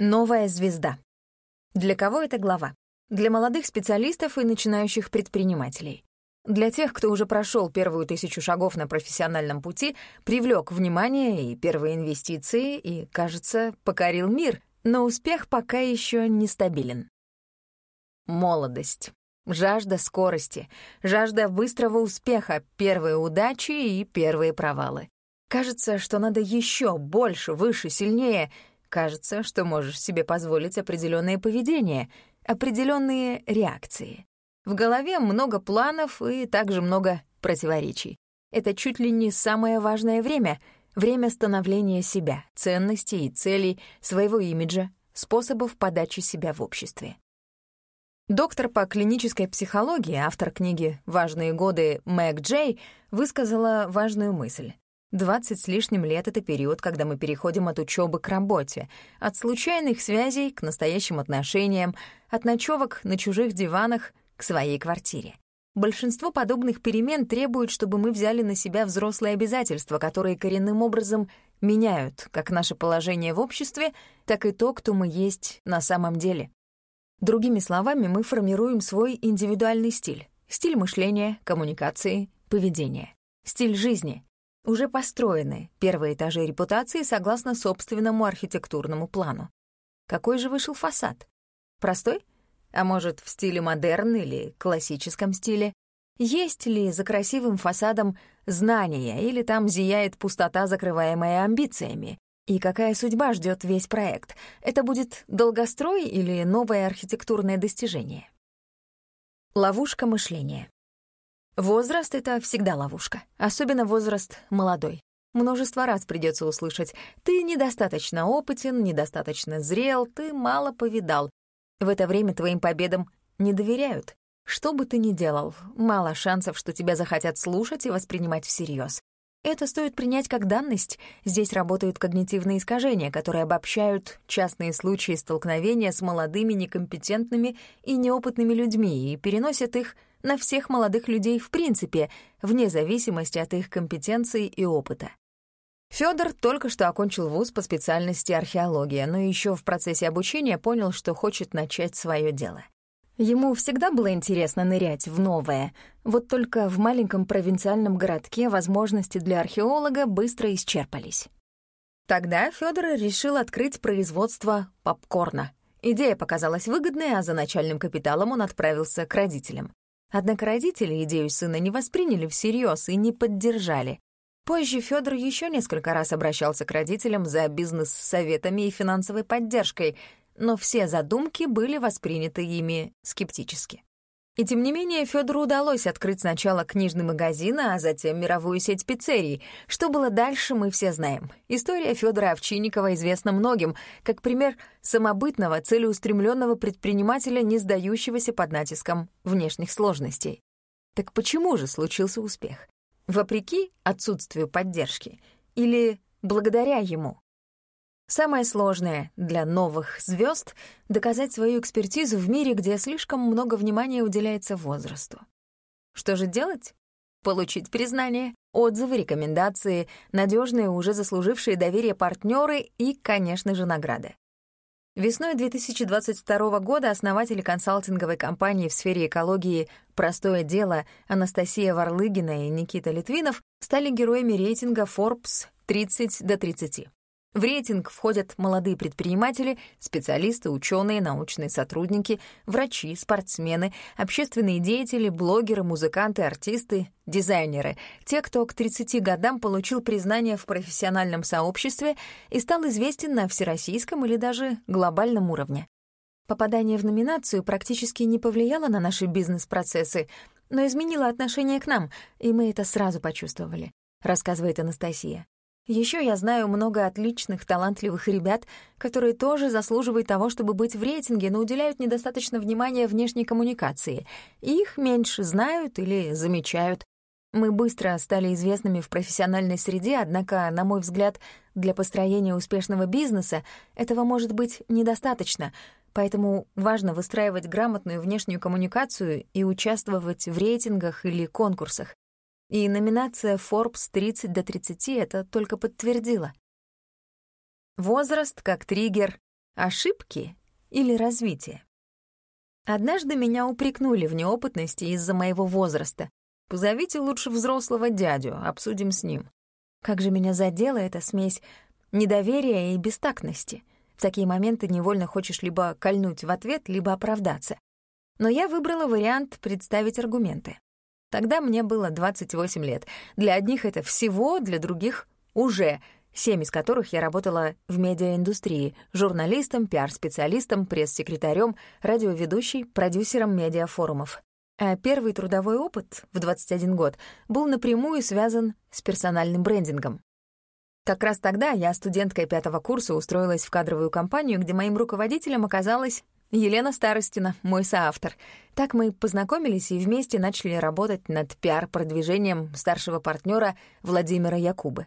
Новая звезда. Для кого эта глава? Для молодых специалистов и начинающих предпринимателей. Для тех, кто уже прошел первую тысячу шагов на профессиональном пути, привлек внимание и первые инвестиции и, кажется, покорил мир, но успех пока еще нестабилен. Молодость. Жажда скорости, жажда быстрого успеха, первые удачи и первые провалы. Кажется, что надо еще больше, выше, сильнее — Кажется, что можешь себе позволить определенное поведение, определенные реакции. В голове много планов и также много противоречий. Это чуть ли не самое важное время — время становления себя, ценностей и целей, своего имиджа, способов подачи себя в обществе. Доктор по клинической психологии, автор книги «Важные годы» Мэг Джей, высказала важную мысль. Двадцать с лишним лет — это период, когда мы переходим от учебы к работе, от случайных связей к настоящим отношениям, от ночевок на чужих диванах к своей квартире. Большинство подобных перемен требуют, чтобы мы взяли на себя взрослые обязательства, которые коренным образом меняют как наше положение в обществе, так и то, кто мы есть на самом деле. Другими словами, мы формируем свой индивидуальный стиль. Стиль мышления, коммуникации, поведения. Стиль жизни — уже построены первые этажи репутации согласно собственному архитектурному плану. Какой же вышел фасад? Простой? А может, в стиле модерн или классическом стиле? Есть ли за красивым фасадом знания или там зияет пустота, закрываемая амбициями? И какая судьба ждет весь проект? Это будет долгострой или новое архитектурное достижение? Ловушка мышления. Возраст — это всегда ловушка, особенно возраст молодой. Множество раз придется услышать «ты недостаточно опытен, недостаточно зрел, ты мало повидал». В это время твоим победам не доверяют. Что бы ты ни делал, мало шансов, что тебя захотят слушать и воспринимать всерьез. Это стоит принять как данность. Здесь работают когнитивные искажения, которые обобщают частные случаи столкновения с молодыми, некомпетентными и неопытными людьми и переносят их на всех молодых людей в принципе, вне зависимости от их компетенций и опыта. Фёдор только что окончил вуз по специальности археология, но еще в процессе обучения понял, что хочет начать свое дело. Ему всегда было интересно нырять в новое, вот только в маленьком провинциальном городке возможности для археолога быстро исчерпались. Тогда Фёдор решил открыть производство попкорна. Идея показалась выгодной, а за начальным капиталом он отправился к родителям. Однако родители идею сына не восприняли всерьез и не поддержали. Позже Федор еще несколько раз обращался к родителям за бизнес-советами и финансовой поддержкой, но все задумки были восприняты ими скептически. И тем не менее Федору удалось открыть сначала книжный магазин, а затем мировую сеть пиццерий. Что было дальше, мы все знаем. История Федора Овчинникова известна многим, как пример самобытного, целеустремленного предпринимателя, не сдающегося под натиском внешних сложностей. Так почему же случился успех? Вопреки отсутствию поддержки или благодаря ему? Самое сложное для новых звезд — доказать свою экспертизу в мире, где слишком много внимания уделяется возрасту. Что же делать? Получить признание, отзывы, рекомендации, надежные, уже заслужившие доверие партнеры и, конечно же, награды. Весной 2022 года основатели консалтинговой компании в сфере экологии «Простое дело» Анастасия Варлыгина и Никита Литвинов стали героями рейтинга Forbes 30 до 30. В рейтинг входят молодые предприниматели, специалисты, ученые, научные сотрудники, врачи, спортсмены, общественные деятели, блогеры, музыканты, артисты, дизайнеры, те, кто к 30 годам получил признание в профессиональном сообществе и стал известен на всероссийском или даже глобальном уровне. Попадание в номинацию практически не повлияло на наши бизнес-процессы, но изменило отношение к нам, и мы это сразу почувствовали, рассказывает Анастасия. Еще я знаю много отличных, талантливых ребят, которые тоже заслуживают того, чтобы быть в рейтинге, но уделяют недостаточно внимания внешней коммуникации. Их меньше знают или замечают. Мы быстро стали известными в профессиональной среде, однако, на мой взгляд, для построения успешного бизнеса этого может быть недостаточно, поэтому важно выстраивать грамотную внешнюю коммуникацию и участвовать в рейтингах или конкурсах. И номинация Forbes 30 до 30 это только подтвердила. Возраст как триггер, ошибки или развитие? Однажды меня упрекнули в неопытности из-за моего возраста. Позовите лучше взрослого дядю, обсудим с ним. Как же меня задела эта смесь недоверия и бестактности. В такие моменты невольно хочешь либо кольнуть в ответ, либо оправдаться. Но я выбрала вариант представить аргументы. Тогда мне было 28 лет. Для одних это всего, для других — уже — семь из которых я работала в медиаиндустрии, журналистом, пиар-специалистом, пресс-секретарем, радиоведущей, продюсером медиафорумов. А первый трудовой опыт в 21 год был напрямую связан с персональным брендингом. Как раз тогда я, студенткой пятого курса, устроилась в кадровую компанию, где моим руководителем оказалась Елена Старостина, мой соавтор. Так мы познакомились и вместе начали работать над пиар-продвижением старшего партнера Владимира Якубы.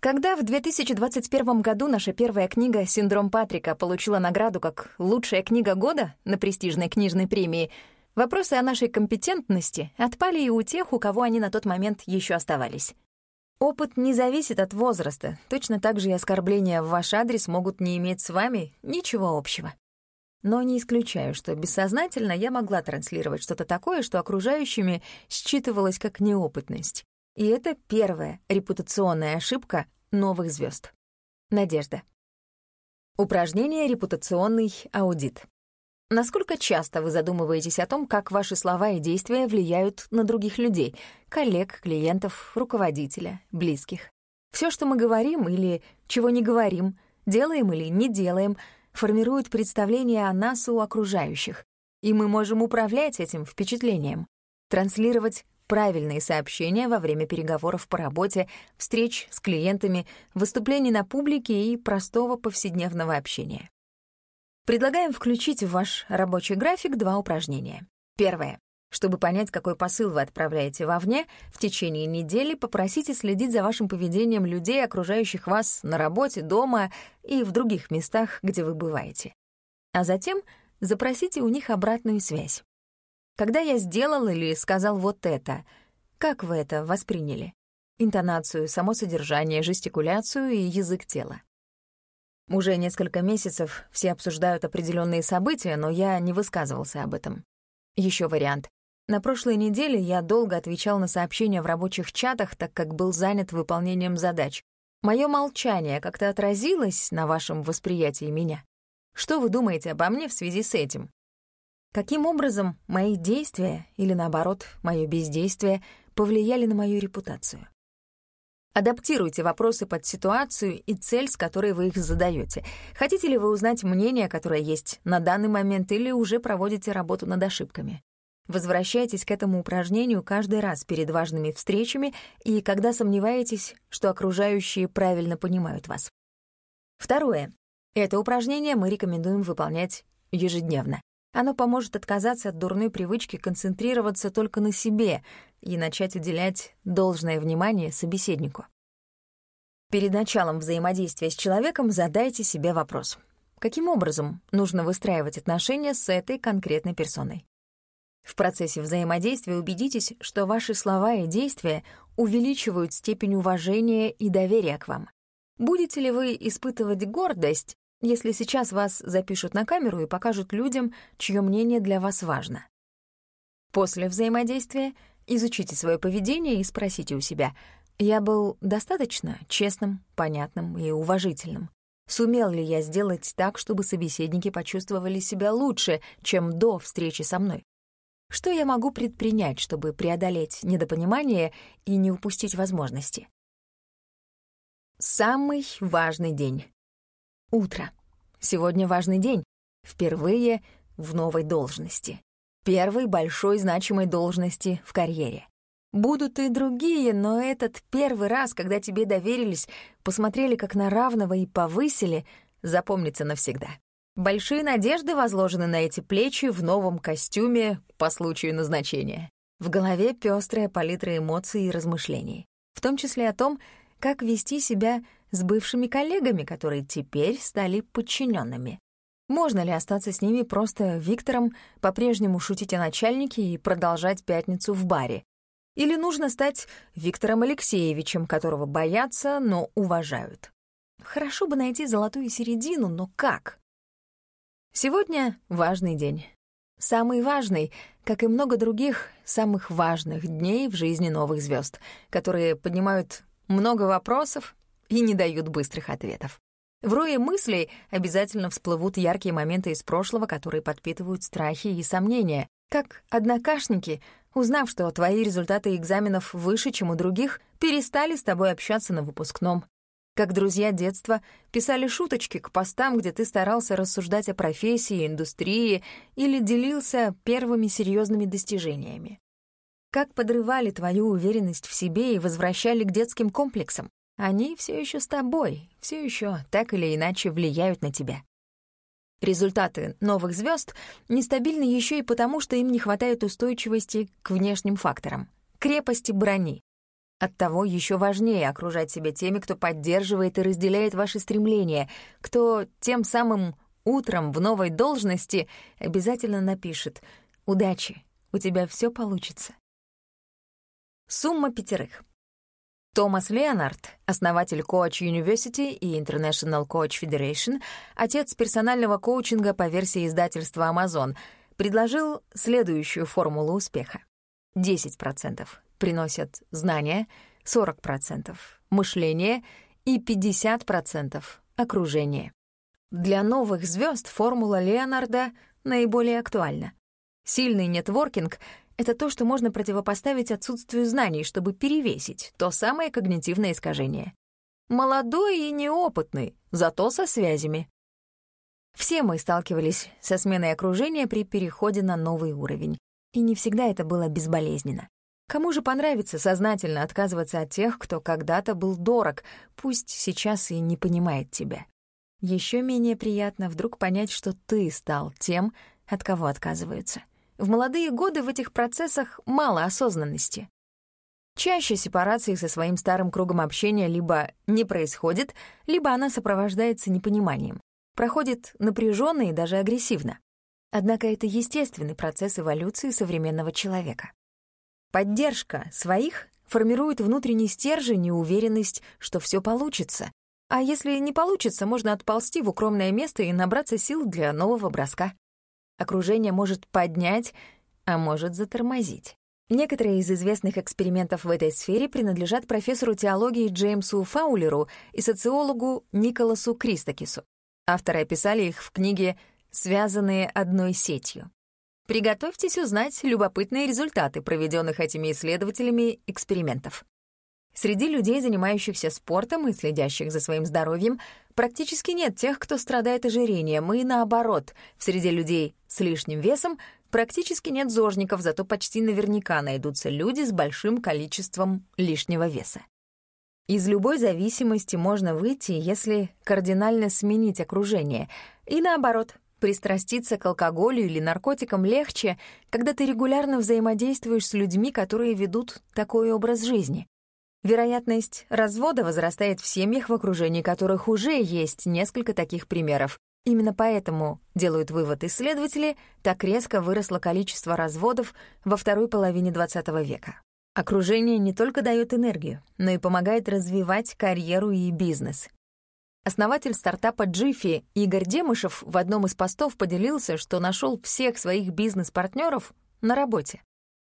Когда в 2021 году наша первая книга «Синдром Патрика» получила награду как «Лучшая книга года» на престижной книжной премии, вопросы о нашей компетентности отпали и у тех, у кого они на тот момент еще оставались. Опыт не зависит от возраста, точно так же и оскорбления в ваш адрес могут не иметь с вами ничего общего. Но не исключаю, что бессознательно я могла транслировать что-то такое, что окружающими считывалось как неопытность. И это первая репутационная ошибка новых звезд. Надежда. Упражнение «Репутационный аудит». Насколько часто вы задумываетесь о том, как ваши слова и действия влияют на других людей, коллег, клиентов, руководителя, близких? Все, что мы говорим или чего не говорим, делаем или не делаем, формирует представление о нас у окружающих. И мы можем управлять этим впечатлением, транслировать правильные сообщения во время переговоров по работе, встреч с клиентами, выступлений на публике и простого повседневного общения. Предлагаем включить в ваш рабочий график два упражнения. Первое. Чтобы понять, какой посыл вы отправляете вовне, в течение недели попросите следить за вашим поведением людей, окружающих вас на работе, дома и в других местах, где вы бываете. А затем запросите у них обратную связь. Когда я сделал или сказал вот это, как вы это восприняли? Интонацию, само содержание, жестикуляцию и язык тела. Уже несколько месяцев все обсуждают определенные события, но я не высказывался об этом. Еще вариант. На прошлой неделе я долго отвечал на сообщения в рабочих чатах, так как был занят выполнением задач. Мое молчание как-то отразилось на вашем восприятии меня. Что вы думаете обо мне в связи с этим? Каким образом мои действия, или наоборот, мое бездействие, повлияли на мою репутацию? Адаптируйте вопросы под ситуацию и цель, с которой вы их задаете. Хотите ли вы узнать мнение, которое есть на данный момент, или уже проводите работу над ошибками? Возвращайтесь к этому упражнению каждый раз перед важными встречами и когда сомневаетесь, что окружающие правильно понимают вас. Второе. Это упражнение мы рекомендуем выполнять ежедневно. Оно поможет отказаться от дурной привычки концентрироваться только на себе и начать уделять должное внимание собеседнику. Перед началом взаимодействия с человеком задайте себе вопрос. Каким образом нужно выстраивать отношения с этой конкретной персоной? В процессе взаимодействия убедитесь, что ваши слова и действия увеличивают степень уважения и доверия к вам. Будете ли вы испытывать гордость, если сейчас вас запишут на камеру и покажут людям, чье мнение для вас важно. После взаимодействия изучите свое поведение и спросите у себя, я был достаточно честным, понятным и уважительным? Сумел ли я сделать так, чтобы собеседники почувствовали себя лучше, чем до встречи со мной? Что я могу предпринять, чтобы преодолеть недопонимание и не упустить возможности? Самый важный день. Утро. Сегодня важный день. Впервые в новой должности. Первой большой значимой должности в карьере. Будут и другие, но этот первый раз, когда тебе доверились, посмотрели как на равного и повысили, запомнится навсегда. Большие надежды возложены на эти плечи в новом костюме по случаю назначения. В голове пёстрая палитра эмоций и размышлений, в том числе о том, как вести себя с бывшими коллегами, которые теперь стали подчиненными. Можно ли остаться с ними просто Виктором, по-прежнему шутить о начальнике и продолжать пятницу в баре? Или нужно стать Виктором Алексеевичем, которого боятся, но уважают? Хорошо бы найти золотую середину, но как? Сегодня важный день. Самый важный, как и много других самых важных дней в жизни новых звезд, которые поднимают много вопросов и не дают быстрых ответов. В рое мыслей обязательно всплывут яркие моменты из прошлого, которые подпитывают страхи и сомнения, как однокашники, узнав, что твои результаты экзаменов выше, чем у других, перестали с тобой общаться на выпускном. Как друзья детства писали шуточки к постам, где ты старался рассуждать о профессии, индустрии или делился первыми серьезными достижениями. Как подрывали твою уверенность в себе и возвращали к детским комплексам. Они все еще с тобой, все еще так или иначе влияют на тебя. Результаты новых звезд нестабильны еще и потому, что им не хватает устойчивости к внешним факторам, крепости брони. Оттого еще важнее окружать себя теми, кто поддерживает и разделяет ваши стремления, кто тем самым утром в новой должности обязательно напишет «Удачи, у тебя все получится». Сумма пятерых. Томас Леонард, основатель Coach University и International Coach Federation, отец персонального коучинга по версии издательства Amazon, предложил следующую формулу успеха. 10% приносят знания, 40% — мышление и 50% — окружение. Для новых звезд формула Леонарда наиболее актуальна. Сильный нетворкинг это то, что можно противопоставить отсутствию знаний, чтобы перевесить то самое когнитивное искажение. Молодой и неопытный, зато со связями. Все мы сталкивались со сменой окружения при переходе на новый уровень. И не всегда это было безболезненно. Кому же понравится сознательно отказываться от тех, кто когда-то был дорог, пусть сейчас и не понимает тебя? Еще менее приятно вдруг понять, что ты стал тем, от кого отказываются. В молодые годы в этих процессах мало осознанности. Чаще сепарации со своим старым кругом общения либо не происходит, либо она сопровождается непониманием, проходит напряженно и даже агрессивно. Однако это естественный процесс эволюции современного человека. Поддержка своих формирует внутренний стержень и уверенность, что все получится. А если не получится, можно отползти в укромное место и набраться сил для нового броска. Окружение может поднять, а может затормозить. Некоторые из известных экспериментов в этой сфере принадлежат профессору теологии Джеймсу Фаулеру и социологу Николасу Кристакису. Авторы описали их в книге «Связанные одной сетью». Приготовьтесь узнать любопытные результаты проведенных этими исследователями экспериментов. Среди людей, занимающихся спортом и следящих за своим здоровьем, практически нет тех, кто страдает ожирением, и наоборот, среди людей с лишним весом практически нет зожников, зато почти наверняка найдутся люди с большим количеством лишнего веса. Из любой зависимости можно выйти, если кардинально сменить окружение, и наоборот, пристраститься к алкоголю или наркотикам легче, когда ты регулярно взаимодействуешь с людьми, которые ведут такой образ жизни. Вероятность развода возрастает в семьях, в окружении которых уже есть несколько таких примеров. Именно поэтому, делают вывод исследователи, так резко выросло количество разводов во второй половине XX века. Окружение не только дает энергию, но и помогает развивать карьеру и бизнес. Основатель стартапа Jiffy Игорь Демышев в одном из постов поделился, что нашел всех своих бизнес-партнеров на работе.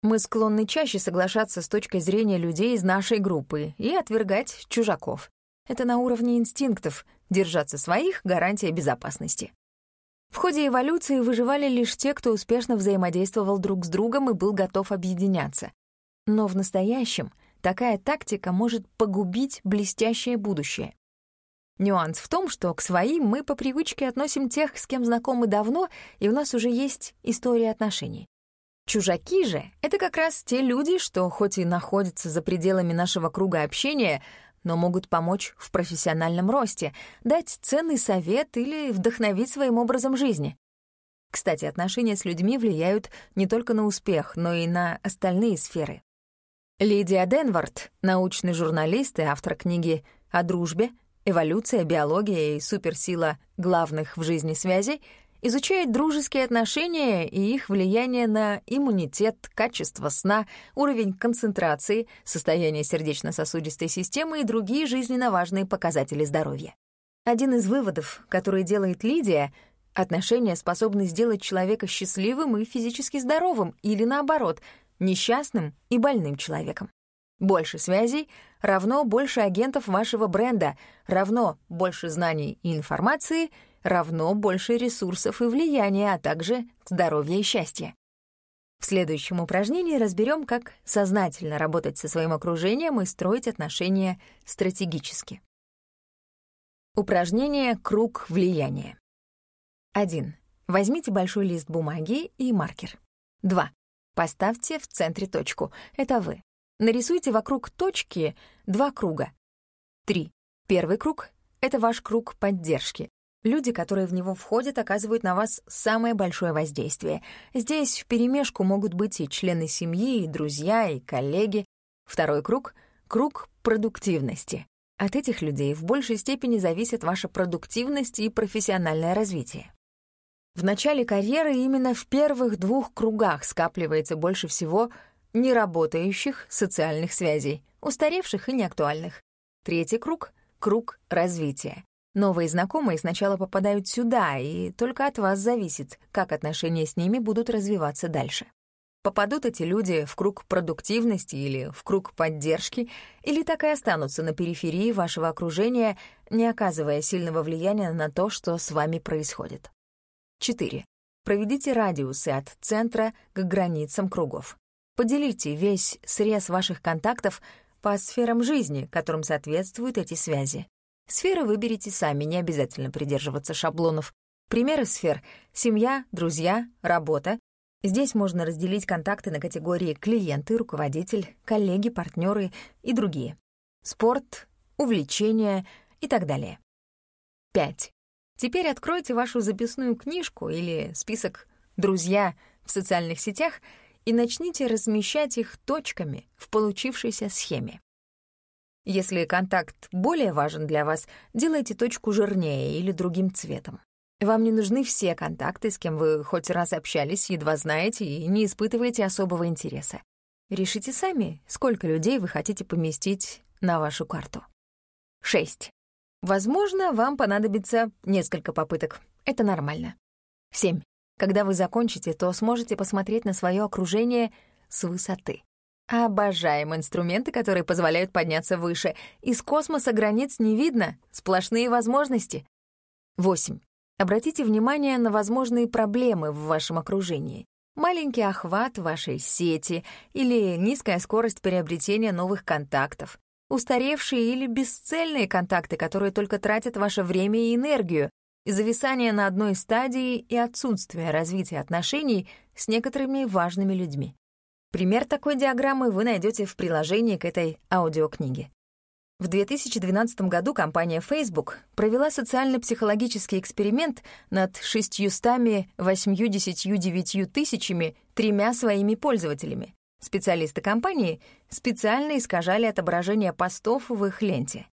Мы склонны чаще соглашаться с точкой зрения людей из нашей группы и отвергать чужаков. Это на уровне инстинктов. Держаться своих — гарантия безопасности. В ходе эволюции выживали лишь те, кто успешно взаимодействовал друг с другом и был готов объединяться. Но в настоящем такая тактика может погубить блестящее будущее. Нюанс в том, что к своим мы по привычке относим тех, с кем знакомы давно, и у нас уже есть история отношений. Чужаки же — это как раз те люди, что хоть и находятся за пределами нашего круга общения, но могут помочь в профессиональном росте, дать ценный совет или вдохновить своим образом жизни. Кстати, отношения с людьми влияют не только на успех, но и на остальные сферы. Лидия Денвард, научный журналист и автор книги «О дружбе. Эволюция, биология и суперсила главных в жизни связей», изучает дружеские отношения и их влияние на иммунитет, качество сна, уровень концентрации, состояние сердечно-сосудистой системы и другие жизненно важные показатели здоровья. Один из выводов, который делает Лидия, Отношения способны сделать человека счастливым и физически здоровым, или наоборот, несчастным и больным человеком. Больше связей равно больше агентов вашего бренда, равно больше знаний и информации, равно больше ресурсов и влияния, а также здоровья и счастья. В следующем упражнении разберем, как сознательно работать со своим окружением и строить отношения стратегически. Упражнение «Круг влияния». 1. Возьмите большой лист бумаги и маркер. 2. Поставьте в центре точку. Это вы. Нарисуйте вокруг точки два круга. 3. Первый круг — это ваш круг поддержки. Люди, которые в него входят, оказывают на вас самое большое воздействие. Здесь вперемешку могут быть и члены семьи, и друзья, и коллеги. Второй круг — круг продуктивности. От этих людей в большей степени зависит ваша продуктивность и профессиональное развитие. В начале карьеры именно в первых двух кругах скапливается больше всего неработающих социальных связей, устаревших и неактуальных. Третий круг — круг развития. Новые знакомые сначала попадают сюда, и только от вас зависит, как отношения с ними будут развиваться дальше. Попадут эти люди в круг продуктивности или в круг поддержки, или так и останутся на периферии вашего окружения, не оказывая сильного влияния на то, что с вами происходит. 4. Проведите радиусы от центра к границам кругов. Поделите весь срез ваших контактов по сферам жизни, которым соответствуют эти связи. Сферы выберите сами, не обязательно придерживаться шаблонов. Примеры сфер — семья, друзья, работа. Здесь можно разделить контакты на категории клиенты, руководитель, коллеги, партнеры и другие. Спорт, увлечения и так далее. 5. Теперь откройте вашу записную книжку или список «Друзья» в социальных сетях и начните размещать их точками в получившейся схеме. Если контакт более важен для вас, делайте точку жирнее или другим цветом. Вам не нужны все контакты, с кем вы хоть раз общались, едва знаете и не испытываете особого интереса. Решите сами, сколько людей вы хотите поместить на вашу карту. 6. Возможно, вам понадобится несколько попыток. Это нормально. 7. Когда вы закончите, то сможете посмотреть на свое окружение с высоты. Обожаем инструменты, которые позволяют подняться выше. Из космоса границ не видно, сплошные возможности. 8. Обратите внимание на возможные проблемы в вашем окружении. Маленький охват вашей сети или низкая скорость приобретения новых контактов. Устаревшие или бесцельные контакты, которые только тратят ваше время и энергию, зависание на одной стадии и отсутствие развития отношений с некоторыми важными людьми. Пример такой диаграммы вы найдете в приложении к этой аудиокниге. В 2012 году компания Facebook провела социально-психологический эксперимент над 689 тысячами тремя своими пользователями. Специалисты компании специально искажали отображение постов в их ленте.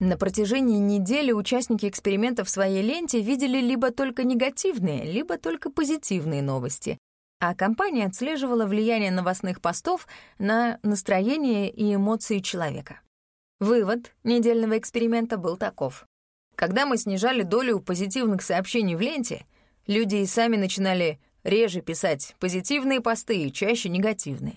На протяжении недели участники эксперимента в своей ленте видели либо только негативные, либо только позитивные новости, а компания отслеживала влияние новостных постов на настроение и эмоции человека. Вывод недельного эксперимента был таков. Когда мы снижали долю позитивных сообщений в ленте, люди и сами начинали реже писать позитивные посты и чаще негативные.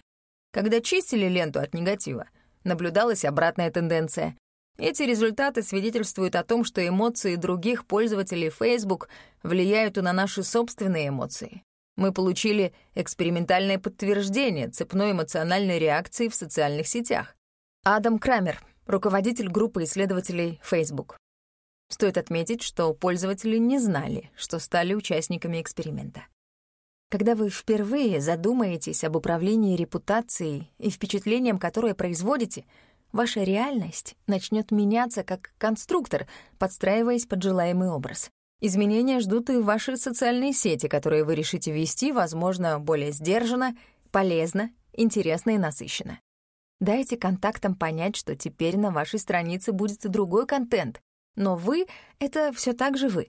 Когда чистили ленту от негатива, наблюдалась обратная тенденция. Эти результаты свидетельствуют о том, что эмоции других пользователей Facebook влияют и на наши собственные эмоции. Мы получили экспериментальное подтверждение цепной эмоциональной реакции в социальных сетях. Адам Крамер, руководитель группы исследователей Facebook. Стоит отметить, что пользователи не знали, что стали участниками эксперимента. Когда вы впервые задумаетесь об управлении репутацией и впечатлением, которое производите, ваша реальность начнет меняться как конструктор, подстраиваясь под желаемый образ. Изменения ждут и ваши социальные сети, которые вы решите вести, возможно, более сдержанно, полезно, интересно и насыщенно. Дайте контактам понять, что теперь на вашей странице будет другой контент, но вы — это все так же вы.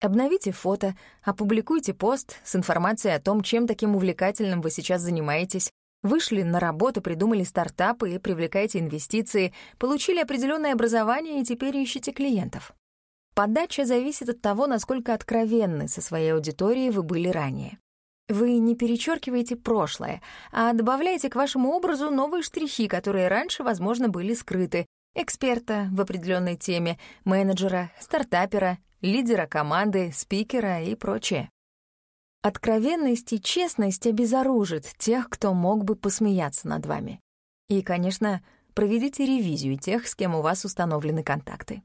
Обновите фото, опубликуйте пост с информацией о том, чем таким увлекательным вы сейчас занимаетесь, вышли на работу, придумали стартапы и привлекаете инвестиции, получили определенное образование и теперь ищете клиентов. Подача зависит от того, насколько откровенны со своей аудиторией вы были ранее. Вы не перечеркиваете прошлое, а добавляете к вашему образу новые штрихи, которые раньше, возможно, были скрыты. Эксперта в определенной теме, менеджера, стартапера, лидера команды, спикера и прочее. Откровенность и честность обезоружит тех, кто мог бы посмеяться над вами. И, конечно, проведите ревизию тех, с кем у вас установлены контакты.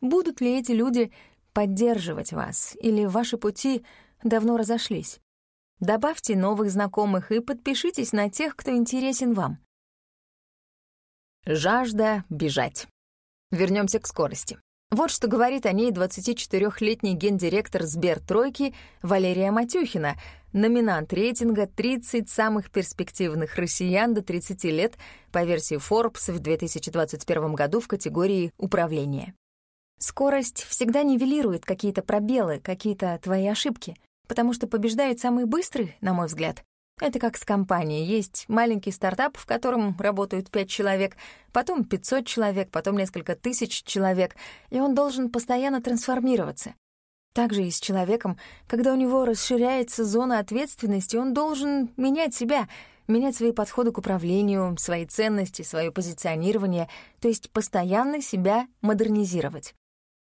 Будут ли эти люди поддерживать вас, или ваши пути давно разошлись? Добавьте новых знакомых и подпишитесь на тех, кто интересен вам. Жажда бежать. Вернемся к скорости. Вот что говорит о ней 24-летний гендиректор Сбертройки Валерия Матюхина, номинант рейтинга 30 самых перспективных россиян до 30 лет по версии Forbes в 2021 году в категории «Управление». Скорость всегда нивелирует какие-то пробелы, какие-то твои ошибки потому что побеждает самый быстрый, на мой взгляд. Это как с компанией. Есть маленький стартап, в котором работают пять человек, потом 500 человек, потом несколько тысяч человек, и он должен постоянно трансформироваться. Также и с человеком, когда у него расширяется зона ответственности, он должен менять себя, менять свои подходы к управлению, свои ценности, свое позиционирование, то есть постоянно себя модернизировать.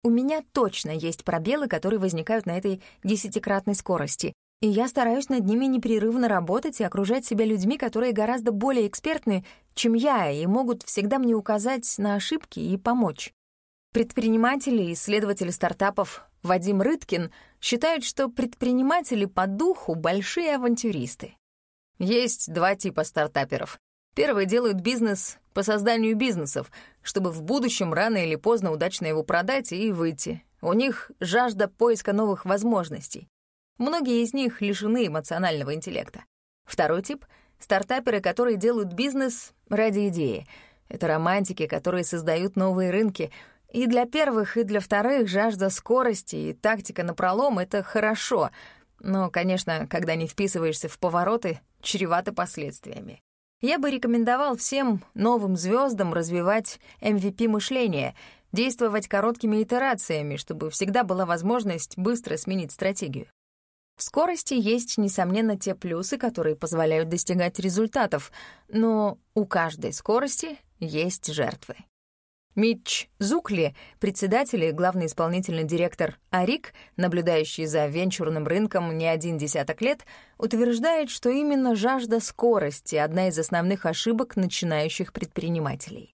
У меня точно есть пробелы, которые возникают на этой десятикратной скорости, и я стараюсь над ними непрерывно работать и окружать себя людьми, которые гораздо более экспертны, чем я, и могут всегда мне указать на ошибки и помочь. Предприниматели и исследователь стартапов Вадим Рыткин считают, что предприниматели по духу — большие авантюристы. Есть два типа стартаперов. Первые делают бизнес по созданию бизнесов, чтобы в будущем рано или поздно удачно его продать и выйти. У них жажда поиска новых возможностей. Многие из них лишены эмоционального интеллекта. Второй тип — стартаперы, которые делают бизнес ради идеи. Это романтики, которые создают новые рынки. И для первых, и для вторых жажда скорости и тактика на пролом — это хорошо. Но, конечно, когда не вписываешься в повороты, чревато последствиями. Я бы рекомендовал всем новым звездам развивать MVP-мышление, действовать короткими итерациями, чтобы всегда была возможность быстро сменить стратегию. В скорости есть, несомненно, те плюсы, которые позволяют достигать результатов, но у каждой скорости есть жертвы. Митч Зукли, председатель и главный исполнительный директор АРИК, наблюдающий за венчурным рынком не один десяток лет, утверждает, что именно жажда скорости — одна из основных ошибок начинающих предпринимателей.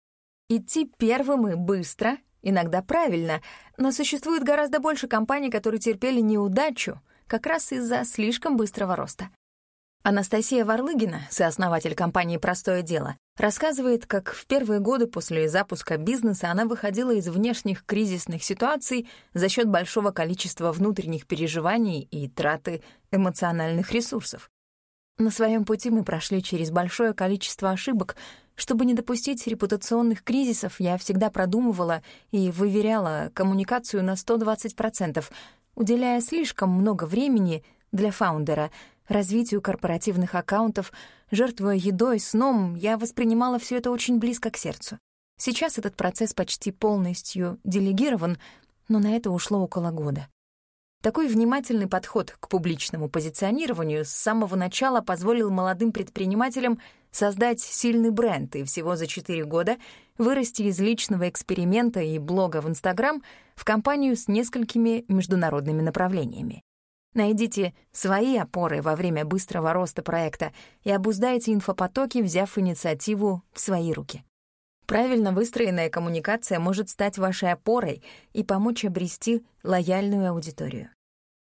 Идти первым и быстро — иногда правильно, но существует гораздо больше компаний, которые терпели неудачу как раз из-за слишком быстрого роста. Анастасия Варлыгина, сооснователь компании «Простое дело», рассказывает, как в первые годы после запуска бизнеса она выходила из внешних кризисных ситуаций за счет большого количества внутренних переживаний и траты эмоциональных ресурсов. На своем пути мы прошли через большое количество ошибок. Чтобы не допустить репутационных кризисов, я всегда продумывала и выверяла коммуникацию на 120%, уделяя слишком много времени для фаундера — развитию корпоративных аккаунтов, жертвуя едой, сном, я воспринимала все это очень близко к сердцу. Сейчас этот процесс почти полностью делегирован, но на это ушло около года. Такой внимательный подход к публичному позиционированию с самого начала позволил молодым предпринимателям создать сильный бренд и всего за 4 года вырасти из личного эксперимента и блога в Инстаграм в компанию с несколькими международными направлениями. Найдите свои опоры во время быстрого роста проекта и обуздайте инфопотоки, взяв инициативу в свои руки. Правильно выстроенная коммуникация может стать вашей опорой и помочь обрести лояльную аудиторию.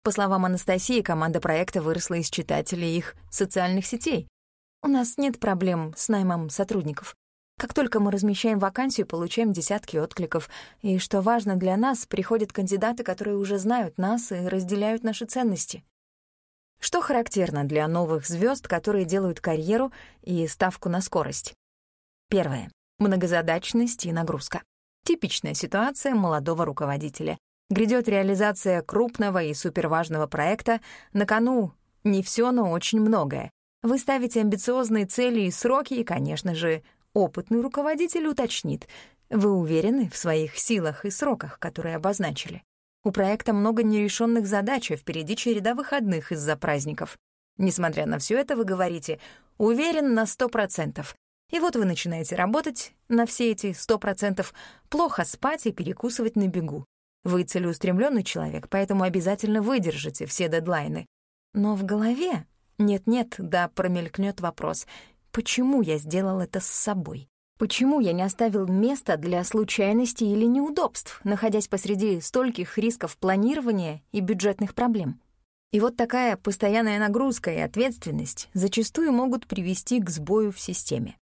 По словам Анастасии, команда проекта выросла из читателей их социальных сетей. У нас нет проблем с наймом сотрудников. Как только мы размещаем вакансию, получаем десятки откликов. И, что важно для нас, приходят кандидаты, которые уже знают нас и разделяют наши ценности. Что характерно для новых звезд, которые делают карьеру и ставку на скорость? Первое. Многозадачность и нагрузка. Типичная ситуация молодого руководителя. Грядет реализация крупного и суперважного проекта. На кону не все, но очень многое. Вы ставите амбициозные цели и сроки, и, конечно же, опытный руководитель уточнит, вы уверены в своих силах и сроках, которые обозначили? У проекта много нерешенных задач, а впереди череда выходных из-за праздников. Несмотря на все это, вы говорите «уверен на сто процентов». И вот вы начинаете работать на все эти сто процентов, плохо спать и перекусывать на бегу. Вы целеустремленный человек, поэтому обязательно выдержите все дедлайны. Но в голове нет-нет, да промелькнет вопрос, почему я сделал это с собой? Почему я не оставил места для случайностей или неудобств, находясь посреди стольких рисков планирования и бюджетных проблем? И вот такая постоянная нагрузка и ответственность зачастую могут привести к сбою в системе.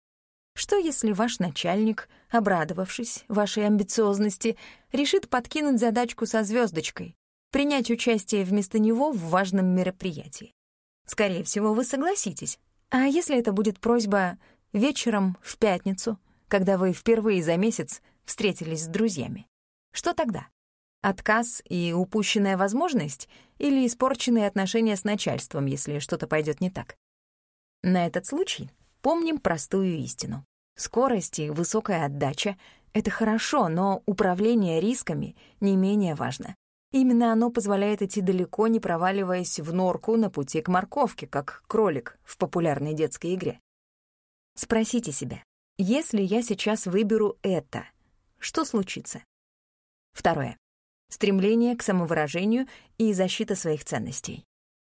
Что если ваш начальник, обрадовавшись вашей амбициозности, решит подкинуть задачку со звездочкой, принять участие вместо него в важном мероприятии? Скорее всего, вы согласитесь. А если это будет просьба вечером в пятницу — когда вы впервые за месяц встретились с друзьями? Что тогда? Отказ и упущенная возможность или испорченные отношения с начальством, если что-то пойдет не так? На этот случай помним простую истину. Скорость и высокая отдача — это хорошо, но управление рисками не менее важно. Именно оно позволяет идти далеко, не проваливаясь в норку на пути к морковке, как кролик в популярной детской игре. Спросите себя, если я сейчас выберу это, что случится? Второе. Стремление к самовыражению и защита своих ценностей.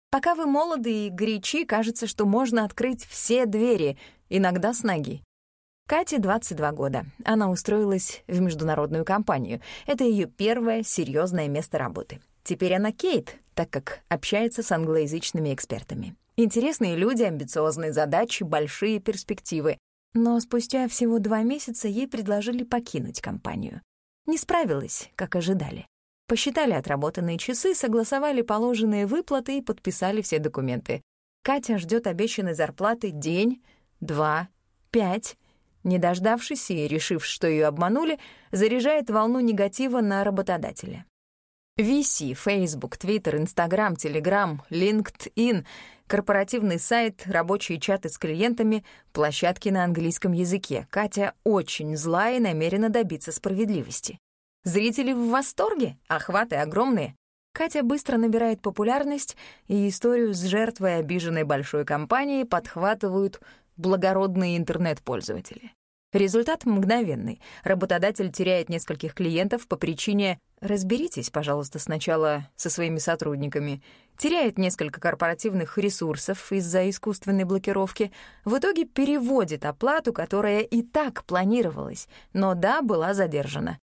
Пока вы молоды и горячи, кажется, что можно открыть все двери, иногда с ноги. Кате 22 года. Она устроилась в международную компанию. Это ее первое серьезное место работы. Теперь она Кейт, так как общается с англоязычными экспертами. Интересные люди, амбициозные задачи, большие перспективы. Но спустя всего два месяца ей предложили покинуть компанию. Не справилась, как ожидали. Посчитали отработанные часы, согласовали положенные выплаты и подписали все документы. Катя ждет обещанной зарплаты день, два, пять. Не дождавшись и решив, что ее обманули, заряжает волну негатива на работодателя. VC, Facebook, Twitter, Instagram, Telegram, LinkedIn корпоративный сайт, рабочие чаты с клиентами, площадки на английском языке. Катя очень зла и намерена добиться справедливости. Зрители в восторге, охваты огромные. Катя быстро набирает популярность, и историю с жертвой обиженной большой компании подхватывают благородные интернет-пользователи. Результат мгновенный. Работодатель теряет нескольких клиентов по причине «разберитесь, пожалуйста, сначала со своими сотрудниками», теряет несколько корпоративных ресурсов из-за искусственной блокировки, в итоге переводит оплату, которая и так планировалась, но да, была задержана.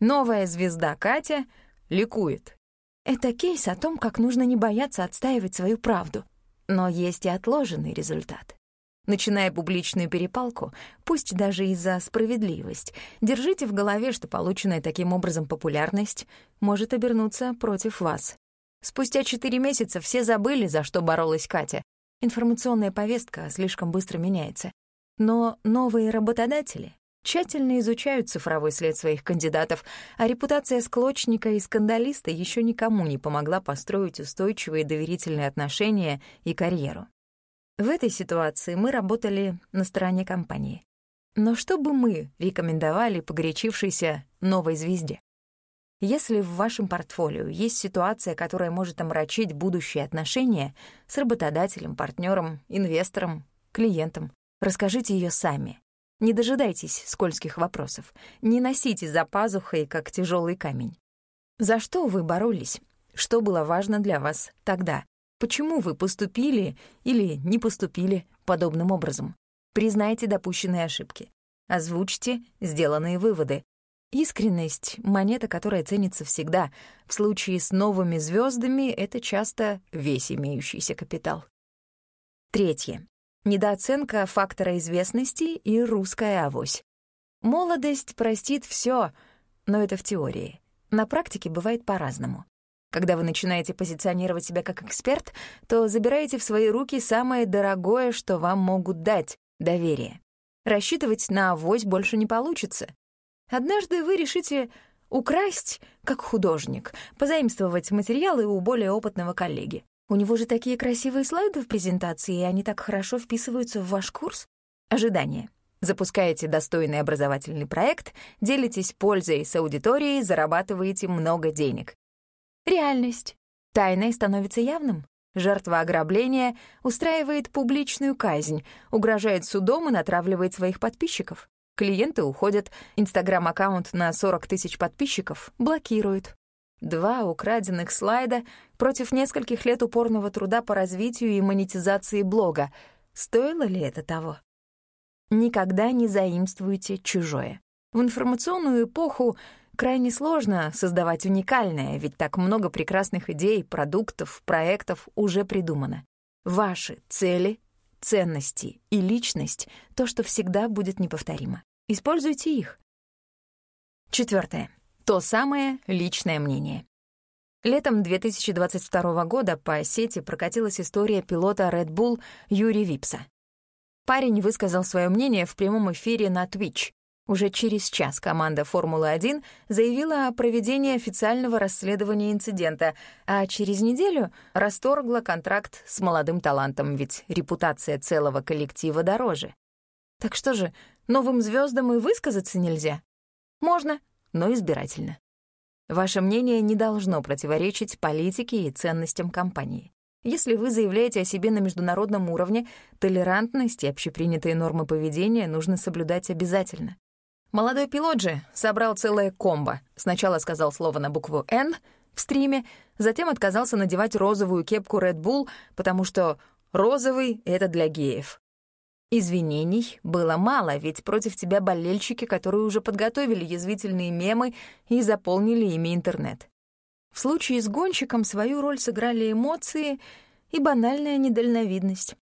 Новая звезда Катя ликует. Это кейс о том, как нужно не бояться отстаивать свою правду. Но есть и отложенный результат. Начиная публичную перепалку, пусть даже и за справедливость, держите в голове, что полученная таким образом популярность может обернуться против вас. Спустя четыре месяца все забыли, за что боролась Катя. Информационная повестка слишком быстро меняется. Но новые работодатели тщательно изучают цифровой след своих кандидатов, а репутация склочника и скандалиста еще никому не помогла построить устойчивые доверительные отношения и карьеру. В этой ситуации мы работали на стороне компании. Но что бы мы рекомендовали погорячившейся новой звезде? Если в вашем портфолио есть ситуация, которая может омрачить будущие отношения с работодателем, партнером, инвестором, клиентом, расскажите ее сами. Не дожидайтесь скользких вопросов. Не носите за пазухой, как тяжелый камень. За что вы боролись? Что было важно для вас тогда? Почему вы поступили или не поступили подобным образом? Признайте допущенные ошибки. Озвучьте сделанные выводы. Искренность — монета, которая ценится всегда. В случае с новыми звездами это часто весь имеющийся капитал. Третье. Недооценка фактора известности и русская авось. Молодость простит все, но это в теории. На практике бывает по-разному. Когда вы начинаете позиционировать себя как эксперт, то забираете в свои руки самое дорогое, что вам могут дать — доверие. Рассчитывать на авось больше не получится. Однажды вы решите украсть, как художник, позаимствовать материалы у более опытного коллеги. У него же такие красивые слайды в презентации, и они так хорошо вписываются в ваш курс. Ожидание. Запускаете достойный образовательный проект, делитесь пользой с аудиторией, зарабатываете много денег. Реальность. Тайное становится явным. Жертва ограбления устраивает публичную казнь, угрожает судом и натравливает своих подписчиков. Клиенты уходят, инстаграм-аккаунт на 40 тысяч подписчиков блокируют. Два украденных слайда против нескольких лет упорного труда по развитию и монетизации блога. Стоило ли это того? Никогда не заимствуйте чужое. В информационную эпоху крайне сложно создавать уникальное, ведь так много прекрасных идей, продуктов, проектов уже придумано. Ваши цели, ценности и личность — то, что всегда будет неповторимо. Используйте их. Четвертое. То самое личное мнение. Летом 2022 года по сети прокатилась история пилота Red Bull Юри Випса. Парень высказал свое мнение в прямом эфире на Twitch. Уже через час команда «Формулы-1» заявила о проведении официального расследования инцидента, а через неделю расторгла контракт с молодым талантом, ведь репутация целого коллектива дороже. Так что же, новым звездам и высказаться нельзя? Можно, но избирательно. Ваше мнение не должно противоречить политике и ценностям компании. Если вы заявляете о себе на международном уровне, толерантность и общепринятые нормы поведения нужно соблюдать обязательно. Молодой пилот же собрал целое комбо. Сначала сказал слово на букву «Н» в стриме, затем отказался надевать розовую кепку Red Bull, потому что розовый — это для геев. Извинений было мало, ведь против тебя болельщики, которые уже подготовили язвительные мемы и заполнили ими интернет. В случае с гонщиком свою роль сыграли эмоции и банальная недальновидность.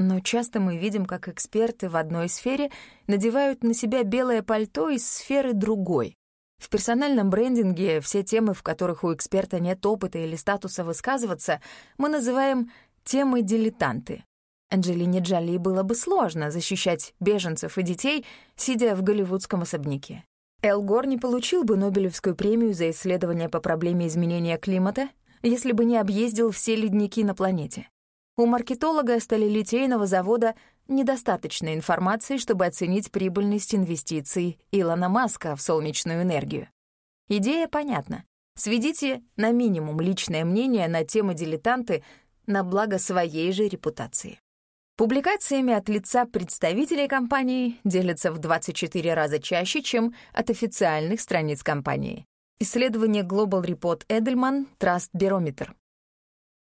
Но часто мы видим, как эксперты в одной сфере надевают на себя белое пальто из сферы другой. В персональном брендинге все темы, в которых у эксперта нет опыта или статуса высказываться, мы называем темы-дилетанты. Анджелине Джоли было бы сложно защищать беженцев и детей, сидя в голливудском особняке. Эл Гор не получил бы Нобелевскую премию за исследования по проблеме изменения климата, если бы не объездил все ледники на планете. У маркетолога сталелитейного завода недостаточно информации, чтобы оценить прибыльность инвестиций Илона Маска в солнечную энергию. Идея понятна. Сведите на минимум личное мнение на темы дилетанты на благо своей же репутации. Публикациями от лица представителей компании делятся в 24 раза чаще, чем от официальных страниц компании. Исследование Global Report Edelman Trust Barometer.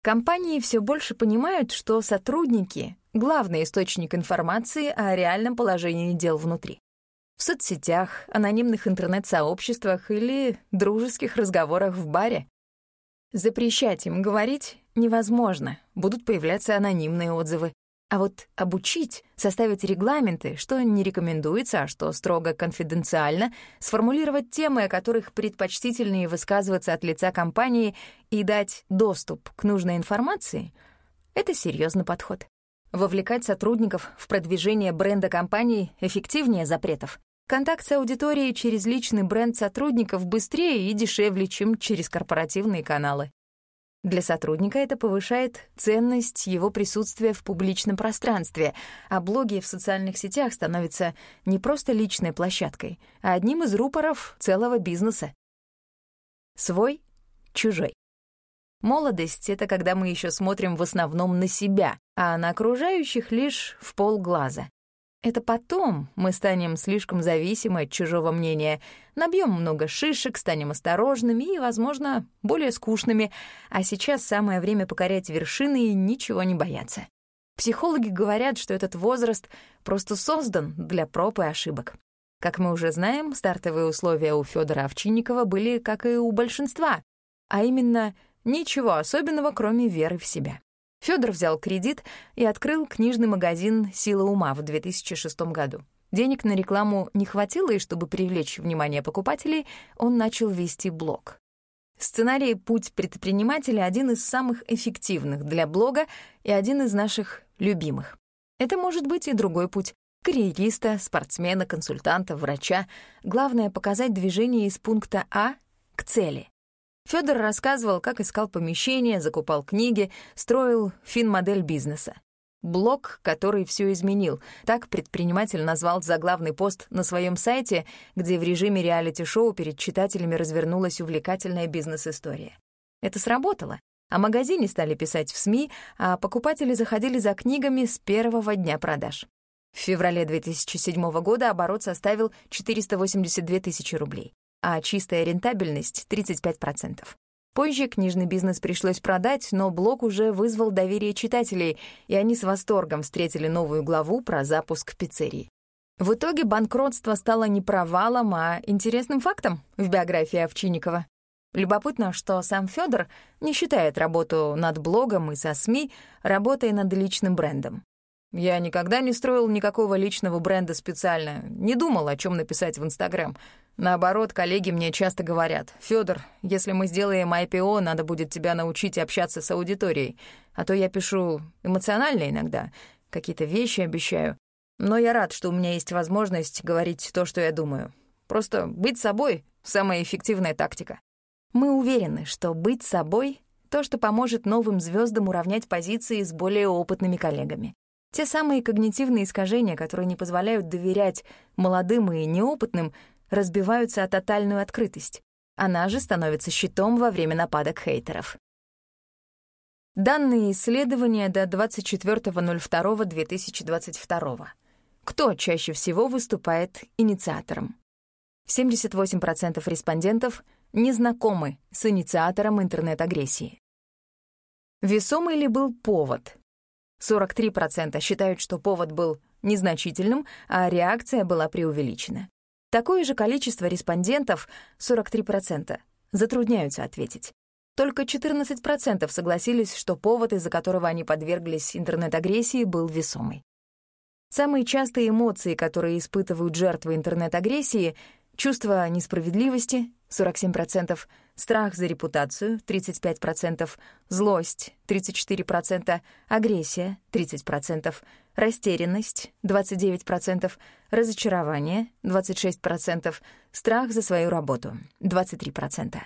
Компании все больше понимают, что сотрудники — главный источник информации о реальном положении дел внутри. В соцсетях, анонимных интернет-сообществах или дружеских разговорах в баре. Запрещать им говорить невозможно, будут появляться анонимные отзывы. А вот обучить, составить регламенты, что не рекомендуется, а что строго конфиденциально, сформулировать темы, о которых предпочтительнее высказываться от лица компании и дать доступ к нужной информации — это серьезный подход. Вовлекать сотрудников в продвижение бренда компании эффективнее запретов. Контакт с аудиторией через личный бренд сотрудников быстрее и дешевле, чем через корпоративные каналы. Для сотрудника это повышает ценность его присутствия в публичном пространстве, а блоги в социальных сетях становятся не просто личной площадкой, а одним из рупоров целого бизнеса. Свой, чужой. Молодость — это когда мы еще смотрим в основном на себя, а на окружающих лишь в полглаза. Это потом мы станем слишком зависимы от чужого мнения, набьем много шишек, станем осторожными и, возможно, более скучными, а сейчас самое время покорять вершины и ничего не бояться. Психологи говорят, что этот возраст просто создан для проб и ошибок. Как мы уже знаем, стартовые условия у Федора Овчинникова были, как и у большинства, а именно ничего особенного, кроме веры в себя. Федор взял кредит и открыл книжный магазин «Сила ума» в 2006 году. Денег на рекламу не хватило, и чтобы привлечь внимание покупателей, он начал вести блог. Сценарий «Путь предпринимателя» — один из самых эффективных для блога и один из наших любимых. Это может быть и другой путь — карьериста, спортсмена, консультанта, врача. Главное — показать движение из пункта А к цели. Федор рассказывал, как искал помещение, закупал книги, строил фин-модель бизнеса. Блог, который все изменил. Так предприниматель назвал заглавный пост на своем сайте, где в режиме реалити-шоу перед читателями развернулась увлекательная бизнес-история. Это сработало. О магазине стали писать в СМИ, а покупатели заходили за книгами с первого дня продаж. В феврале 2007 года оборот составил 482 тысячи рублей, а чистая рентабельность — 35%. Позже книжный бизнес пришлось продать, но блог уже вызвал доверие читателей, и они с восторгом встретили новую главу про запуск пиццерии. В итоге банкротство стало не провалом, а интересным фактом в биографии Овчинникова. Любопытно, что сам Федор не считает работу над блогом и со СМИ работой над личным брендом. Я никогда не строил никакого личного бренда специально, не думал, о чем написать в Инстаграм. Наоборот, коллеги мне часто говорят, Федор, если мы сделаем IPO, надо будет тебя научить общаться с аудиторией, а то я пишу эмоционально иногда, какие-то вещи обещаю, но я рад, что у меня есть возможность говорить то, что я думаю. Просто быть собой — самая эффективная тактика. Мы уверены, что быть собой — то, что поможет новым звездам уравнять позиции с более опытными коллегами. Те самые когнитивные искажения, которые не позволяют доверять молодым и неопытным, разбиваются о тотальную открытость. Она же становится щитом во время нападок хейтеров. Данные исследования до 24.02.2022. Кто чаще всего выступает инициатором? 78% респондентов не знакомы с инициатором интернет-агрессии. Весомый ли был повод? 43% считают, что повод был незначительным, а реакция была преувеличена. Такое же количество респондентов, 43%, затрудняются ответить. Только 14% согласились, что повод, из-за которого они подверглись интернет-агрессии, был весомый. Самые частые эмоции, которые испытывают жертвы интернет-агрессии — чувство несправедливости — 47%, страх за репутацию — 35%, злость — 34%, агрессия — 30%, растерянность — 29%, разочарование — 26%, страх за свою работу — 23%.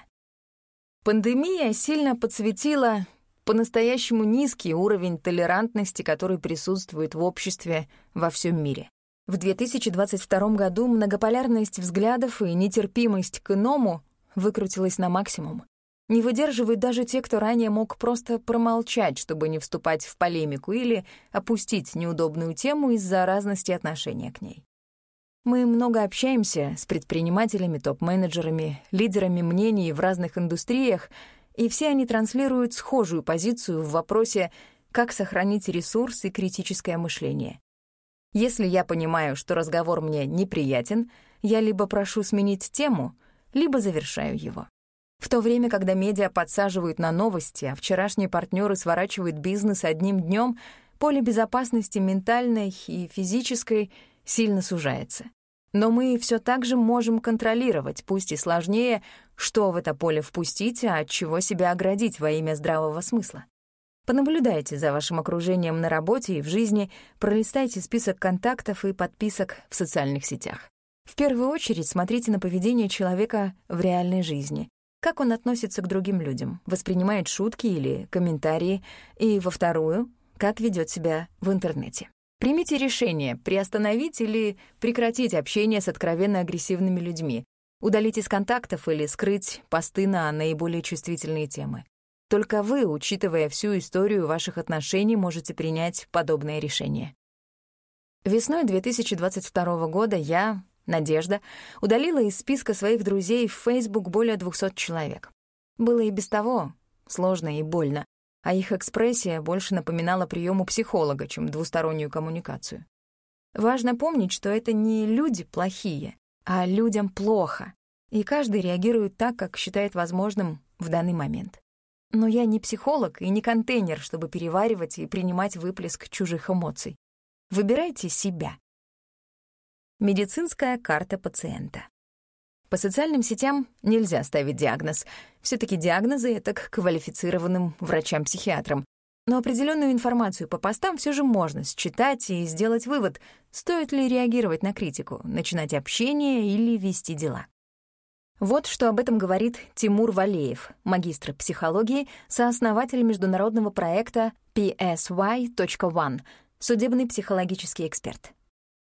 Пандемия сильно подсветила по-настоящему низкий уровень толерантности, который присутствует в обществе во всем мире. В 2022 году многополярность взглядов и нетерпимость к иному выкрутилась на максимум. Не выдерживают даже те, кто ранее мог просто промолчать, чтобы не вступать в полемику или опустить неудобную тему из-за разности отношения к ней. Мы много общаемся с предпринимателями, топ-менеджерами, лидерами мнений в разных индустриях — и все они транслируют схожую позицию в вопросе «как сохранить ресурс и критическое мышление». Если я понимаю, что разговор мне неприятен, я либо прошу сменить тему, либо завершаю его. В то время, когда медиа подсаживают на новости, а вчерашние партнеры сворачивают бизнес одним днем, поле безопасности ментальной и физической сильно сужается. Но мы все так же можем контролировать, пусть и сложнее, что в это поле впустить, а от чего себя оградить во имя здравого смысла. Понаблюдайте за вашим окружением на работе и в жизни, пролистайте список контактов и подписок в социальных сетях. В первую очередь смотрите на поведение человека в реальной жизни. Как он относится к другим людям, воспринимает шутки или комментарии, и во вторую — как ведет себя в интернете. Примите решение приостановить или прекратить общение с откровенно агрессивными людьми, удалить из контактов или скрыть посты на наиболее чувствительные темы. Только вы, учитывая всю историю ваших отношений, можете принять подобное решение. Весной 2022 года я, Надежда, удалила из списка своих друзей в Facebook более 200 человек. Было и без того сложно и больно, а их экспрессия больше напоминала прием у психолога, чем двустороннюю коммуникацию. Важно помнить, что это не люди плохие, а людям плохо, и каждый реагирует так, как считает возможным в данный момент. Но я не психолог и не контейнер, чтобы переваривать и принимать выплеск чужих эмоций. Выбирайте себя. Медицинская карта пациента. По социальным сетям нельзя ставить диагноз. все таки диагнозы — это к квалифицированным врачам-психиатрам. Но определенную информацию по постам все же можно считать и сделать вывод, стоит ли реагировать на критику, начинать общение или вести дела. Вот что об этом говорит Тимур Валеев, магистр психологии, сооснователь международного проекта PSY.1, судебный психологический эксперт.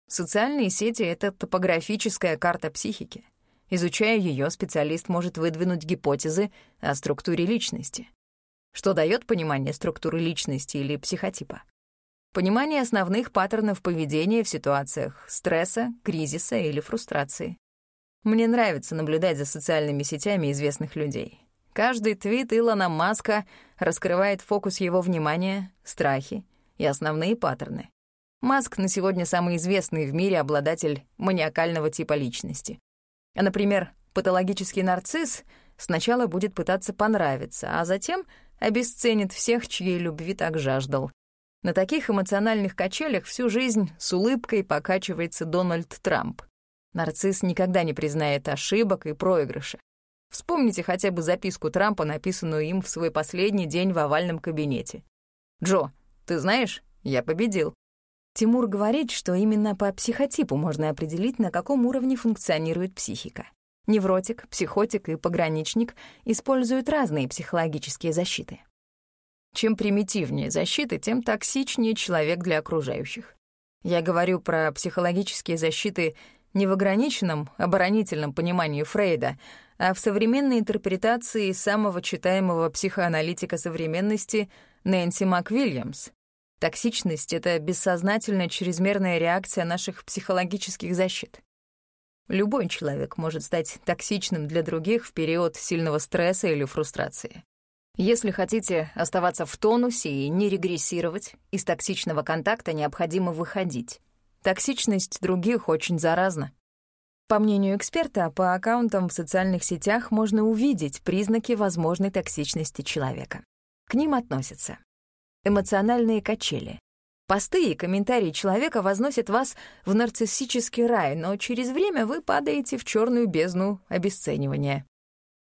Социальные сети — это топографическая карта психики. Изучая ее, специалист может выдвинуть гипотезы о структуре личности. Что дает понимание структуры личности или психотипа? Понимание основных паттернов поведения в ситуациях стресса, кризиса или фрустрации. Мне нравится наблюдать за социальными сетями известных людей. Каждый твит Илона Маска раскрывает фокус его внимания, страхи и основные паттерны. Маск на сегодня самый известный в мире обладатель маниакального типа личности. А, например, патологический нарцисс сначала будет пытаться понравиться, а затем обесценит всех, чьей любви так жаждал. На таких эмоциональных качелях всю жизнь с улыбкой покачивается Дональд Трамп. Нарцисс никогда не признает ошибок и проигрыша. Вспомните хотя бы записку Трампа, написанную им в свой последний день в овальном кабинете. «Джо, ты знаешь, я победил». Тимур говорит, что именно по психотипу можно определить, на каком уровне функционирует психика. Невротик, психотик и пограничник используют разные психологические защиты. Чем примитивнее защиты, тем токсичнее человек для окружающих. Я говорю про психологические защиты не в ограниченном оборонительном понимании Фрейда, а в современной интерпретации самого читаемого психоаналитика современности Нэнси МакВильямс. Токсичность — это бессознательная чрезмерная реакция наших психологических защит. Любой человек может стать токсичным для других в период сильного стресса или фрустрации. Если хотите оставаться в тонусе и не регрессировать, из токсичного контакта необходимо выходить. Токсичность других очень заразна. По мнению эксперта, по аккаунтам в социальных сетях можно увидеть признаки возможной токсичности человека. К ним относятся эмоциональные качели, Посты и комментарии человека возносят вас в нарциссический рай, но через время вы падаете в черную бездну обесценивания.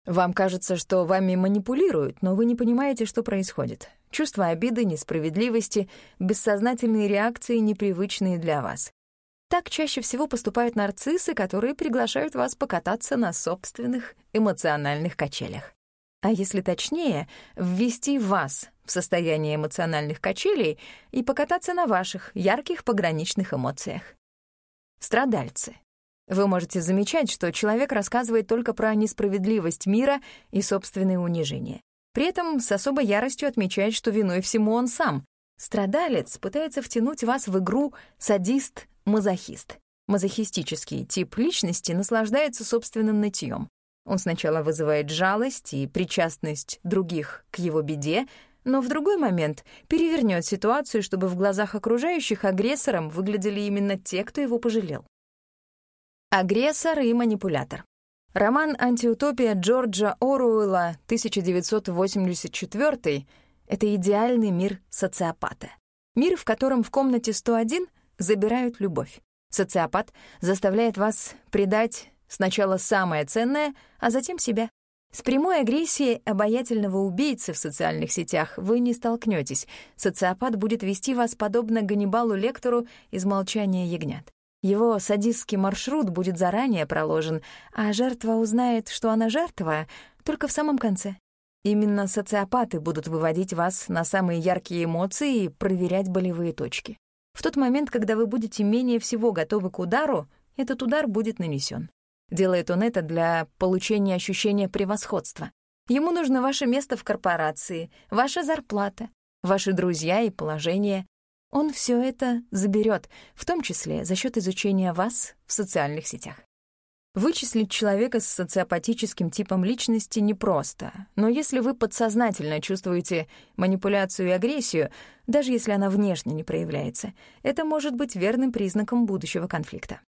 Вам кажется, что вами манипулируют, но вы не понимаете, что происходит. Чувство обиды, несправедливости, бессознательные реакции, непривычные для вас. Так чаще всего поступают нарциссы, которые приглашают вас покататься на собственных эмоциональных качелях. А если точнее, ввести вас в состояние эмоциональных качелей и покататься на ваших ярких пограничных эмоциях. Страдальцы. Вы можете замечать, что человек рассказывает только про несправедливость мира и собственные унижения. При этом с особой яростью отмечает, что виной всему он сам. Страдалец пытается втянуть вас в игру садист-мазохист. Мазохистический тип личности наслаждается собственным нытьем. Он сначала вызывает жалость и причастность других к его беде, но в другой момент перевернет ситуацию, чтобы в глазах окружающих агрессором выглядели именно те, кто его пожалел. Агрессор и манипулятор. Роман «Антиутопия» Джорджа Оруэлла 1984 — это идеальный мир социопата. Мир, в котором в комнате 101 забирают любовь. Социопат заставляет вас предать сначала самое ценное, а затем себя. С прямой агрессией обаятельного убийцы в социальных сетях вы не столкнетесь. Социопат будет вести вас подобно Ганнибалу Лектору из «Молчания ягнят». Его садистский маршрут будет заранее проложен, а жертва узнает, что она жертва, только в самом конце. Именно социопаты будут выводить вас на самые яркие эмоции и проверять болевые точки. В тот момент, когда вы будете менее всего готовы к удару, этот удар будет нанесен. Делает он это для получения ощущения превосходства. Ему нужно ваше место в корпорации, ваша зарплата, ваши друзья и положение. Он все это заберет, в том числе за счет изучения вас в социальных сетях. Вычислить человека с социопатическим типом личности непросто, но если вы подсознательно чувствуете манипуляцию и агрессию, даже если она внешне не проявляется, это может быть верным признаком будущего конфликта.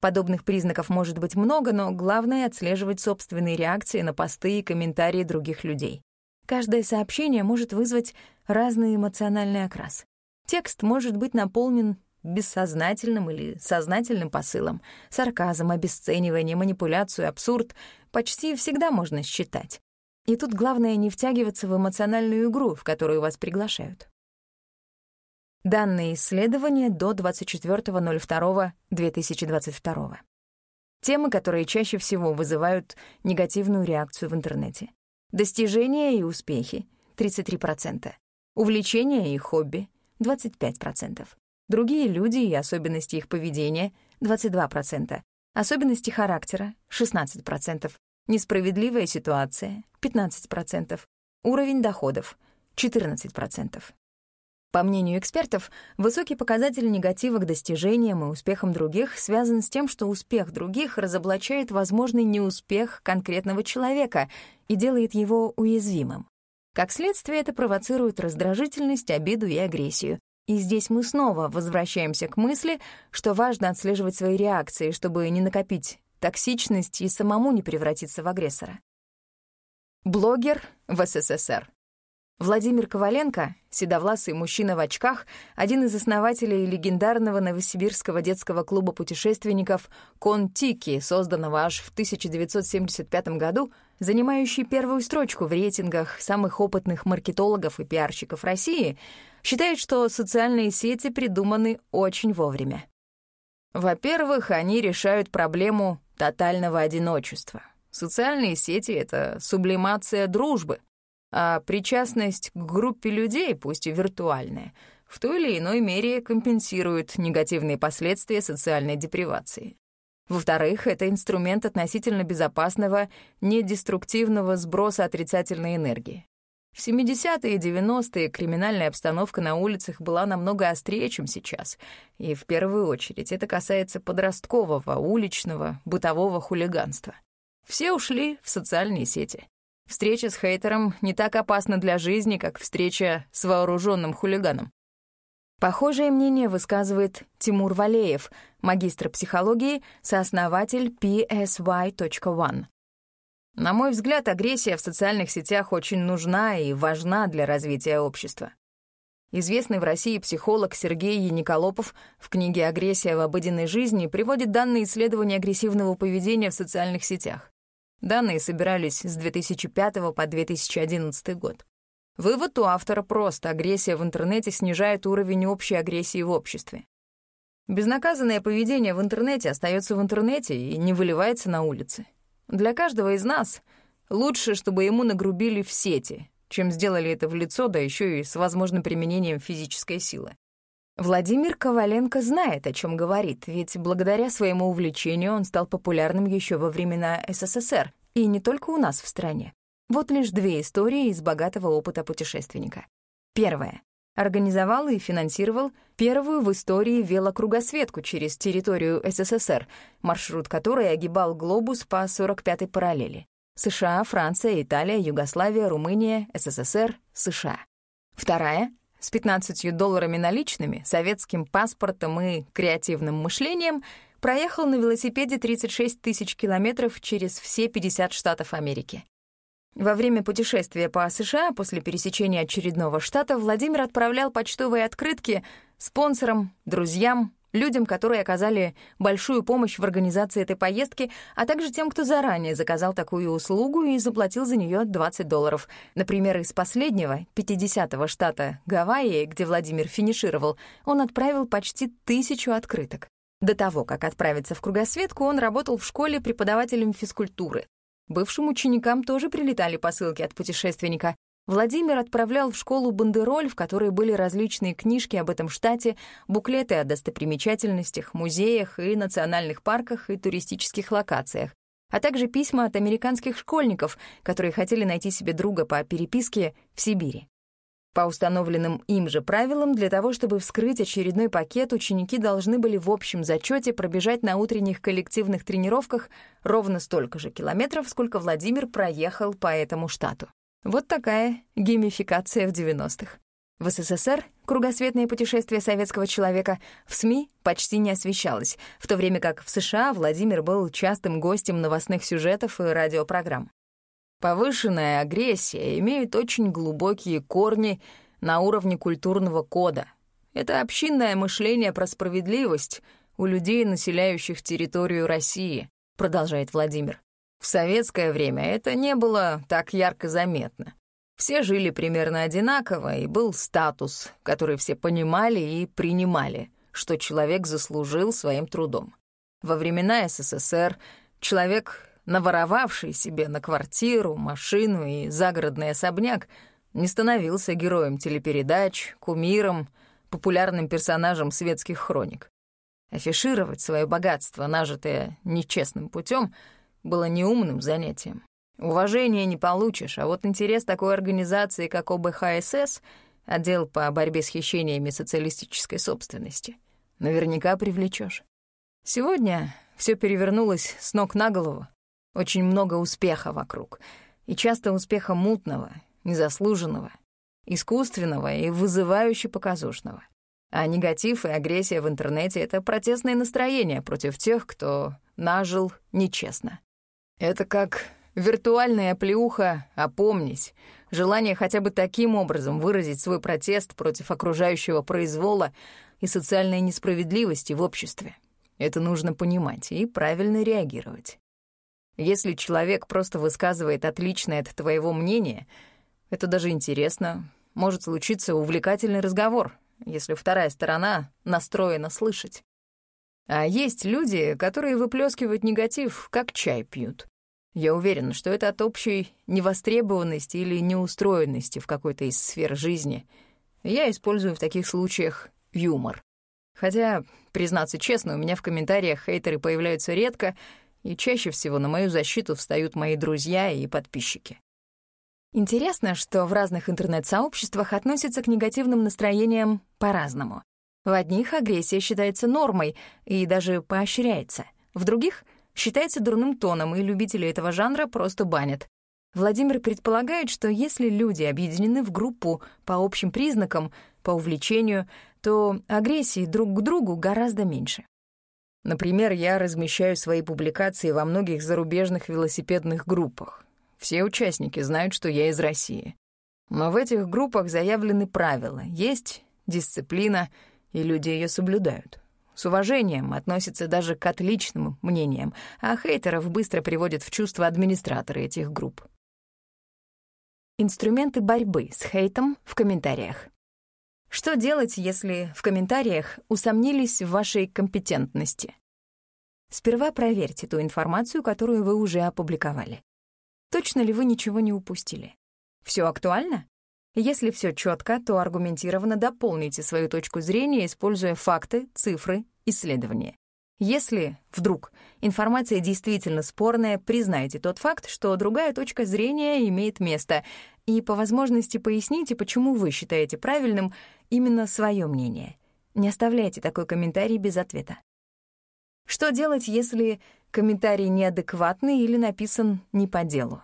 Подобных признаков может быть много, но главное — отслеживать собственные реакции на посты и комментарии других людей. Каждое сообщение может вызвать разный эмоциональный окрас. Текст может быть наполнен бессознательным или сознательным посылом. Сарказм, обесценивание, манипуляцию, абсурд почти всегда можно считать. И тут главное не втягиваться в эмоциональную игру, в которую вас приглашают. Данные исследования до 24.02.2022. Темы, которые чаще всего вызывают негативную реакцию в интернете. Достижения и успехи — 33%. Увлечения и хобби — 25%. Другие люди и особенности их поведения — 22%. особенности характера — 16%, несправедливая ситуация — 15%, уровень доходов — 14%. По мнению экспертов, высокий показатель негатива к достижениям и успехам других связан с тем, что успех других разоблачает возможный неуспех конкретного человека и делает его уязвимым. Как следствие, это провоцирует раздражительность, обиду и агрессию. И здесь мы снова возвращаемся к мысли, что важно отслеживать свои реакции, чтобы не накопить токсичность и самому не превратиться в агрессора. Блогер в СССР. Владимир Коваленко, седовласый мужчина в очках, один из основателей легендарного новосибирского детского клуба путешественников «Кон-Тики», созданного аж в 1975 году, занимающий первую строчку в рейтингах самых опытных маркетологов и пиарщиков России, считает, что социальные сети придуманы очень вовремя. Во-первых, они решают проблему тотального одиночества. Социальные сети — это сублимация дружбы — а причастность к группе людей, пусть и виртуальная, в той или иной мере компенсирует негативные последствия социальной депривации. Во-вторых, это инструмент относительно безопасного, недеструктивного сброса отрицательной энергии. В 70-е и 90-е криминальная обстановка на улицах была намного острее, чем сейчас. И в первую очередь это касается подросткового, уличного, бытового хулиганства. Все ушли в социальные сети. Встреча с хейтером не так опасна для жизни, как встреча с вооруженным хулиганом. Похожее мнение высказывает Тимур Валеев, магистр психологии, сооснователь PSY.1. На мой взгляд, агрессия в социальных сетях очень нужна и важна для развития общества. Известный в России психолог Сергей Яниколопов в книге «Агрессия в обыденной жизни» приводит данные исследования агрессивного поведения в социальных сетях. Данные собирались с 2005 по 2011 год. Вывод у автора прост. Агрессия в интернете снижает уровень общей агрессии в обществе. Безнаказанное поведение в интернете остается в интернете и не выливается на улице. Для каждого из нас лучше, чтобы ему нагрубили в сети, чем сделали это в лицо, да еще и с возможным применением физической силы. Владимир Коваленко знает, о чем говорит, ведь благодаря своему увлечению он стал популярным еще во времена СССР, и не только у нас в стране. Вот лишь две истории из богатого опыта путешественника. Первая. Организовал и финансировал первую в истории велокругосветку через территорию СССР, маршрут которой огибал глобус по 45-й параллели. США, Франция, Италия, Югославия, Румыния, СССР, США. Вторая с 15 долларами наличными, советским паспортом и креативным мышлением проехал на велосипеде 36 тысяч километров через все 50 штатов Америки. Во время путешествия по США после пересечения очередного штата Владимир отправлял почтовые открытки спонсорам, друзьям, людям, которые оказали большую помощь в организации этой поездки, а также тем, кто заранее заказал такую услугу и заплатил за нее 20 долларов. Например, из последнего, 50-го штата Гавайи, где Владимир финишировал, он отправил почти тысячу открыток. До того, как отправиться в кругосветку, он работал в школе преподавателем физкультуры. Бывшим ученикам тоже прилетали посылки от путешественника, Владимир отправлял в школу бандероль, в которой были различные книжки об этом штате, буклеты о достопримечательностях, музеях и национальных парках и туристических локациях, а также письма от американских школьников, которые хотели найти себе друга по переписке в Сибири. По установленным им же правилам, для того, чтобы вскрыть очередной пакет, ученики должны были в общем зачете пробежать на утренних коллективных тренировках ровно столько же километров, сколько Владимир проехал по этому штату. Вот такая геймификация в 90-х. В СССР кругосветное путешествие советского человека в СМИ почти не освещалось, в то время как в США Владимир был частым гостем новостных сюжетов и радиопрограмм. Повышенная агрессия имеет очень глубокие корни на уровне культурного кода. Это общинное мышление про справедливость у людей, населяющих территорию России, продолжает Владимир. В советское время это не было так ярко заметно. Все жили примерно одинаково, и был статус, который все понимали и принимали, что человек заслужил своим трудом. Во времена СССР человек, наворовавший себе на квартиру, машину и загородный особняк, не становился героем телепередач, кумиром, популярным персонажем светских хроник. Афишировать свое богатство, нажитое нечестным путем, было неумным занятием. Уважения не получишь, а вот интерес такой организации, как ОБХСС, отдел по борьбе с хищениями социалистической собственности, наверняка привлечешь. Сегодня все перевернулось с ног на голову. Очень много успеха вокруг. И часто успеха мутного, незаслуженного, искусственного и вызывающе показушного. А негатив и агрессия в интернете — это протестное настроение против тех, кто нажил нечестно. Это как виртуальная плеуха «опомнись», желание хотя бы таким образом выразить свой протест против окружающего произвола и социальной несправедливости в обществе. Это нужно понимать и правильно реагировать. Если человек просто высказывает отличное от твоего мнения, это даже интересно, может случиться увлекательный разговор, если вторая сторона настроена слышать. А есть люди, которые выплескивают негатив, как чай пьют. Я уверен, что это от общей невостребованности или неустроенности в какой-то из сфер жизни. Я использую в таких случаях юмор. Хотя, признаться честно, у меня в комментариях хейтеры появляются редко, и чаще всего на мою защиту встают мои друзья и подписчики. Интересно, что в разных интернет-сообществах относятся к негативным настроениям по-разному. В одних агрессия считается нормой и даже поощряется, в других — считается дурным тоном, и любители этого жанра просто банят. Владимир предполагает, что если люди объединены в группу по общим признакам, по увлечению, то агрессии друг к другу гораздо меньше. Например, я размещаю свои публикации во многих зарубежных велосипедных группах. Все участники знают, что я из России. Но в этих группах заявлены правила, есть дисциплина, и люди ее соблюдают. С уважением относятся даже к отличным мнениям, а хейтеров быстро приводят в чувство администраторы этих групп. Инструменты борьбы с хейтом в комментариях. Что делать, если в комментариях усомнились в вашей компетентности? Сперва проверьте ту информацию, которую вы уже опубликовали. Точно ли вы ничего не упустили? Все актуально? Если все четко, то аргументированно дополните свою точку зрения, используя факты, цифры, исследования. Если вдруг информация действительно спорная, признайте тот факт, что другая точка зрения имеет место, и по возможности поясните, почему вы считаете правильным именно свое мнение. Не оставляйте такой комментарий без ответа. Что делать, если комментарий неадекватный или написан не по делу?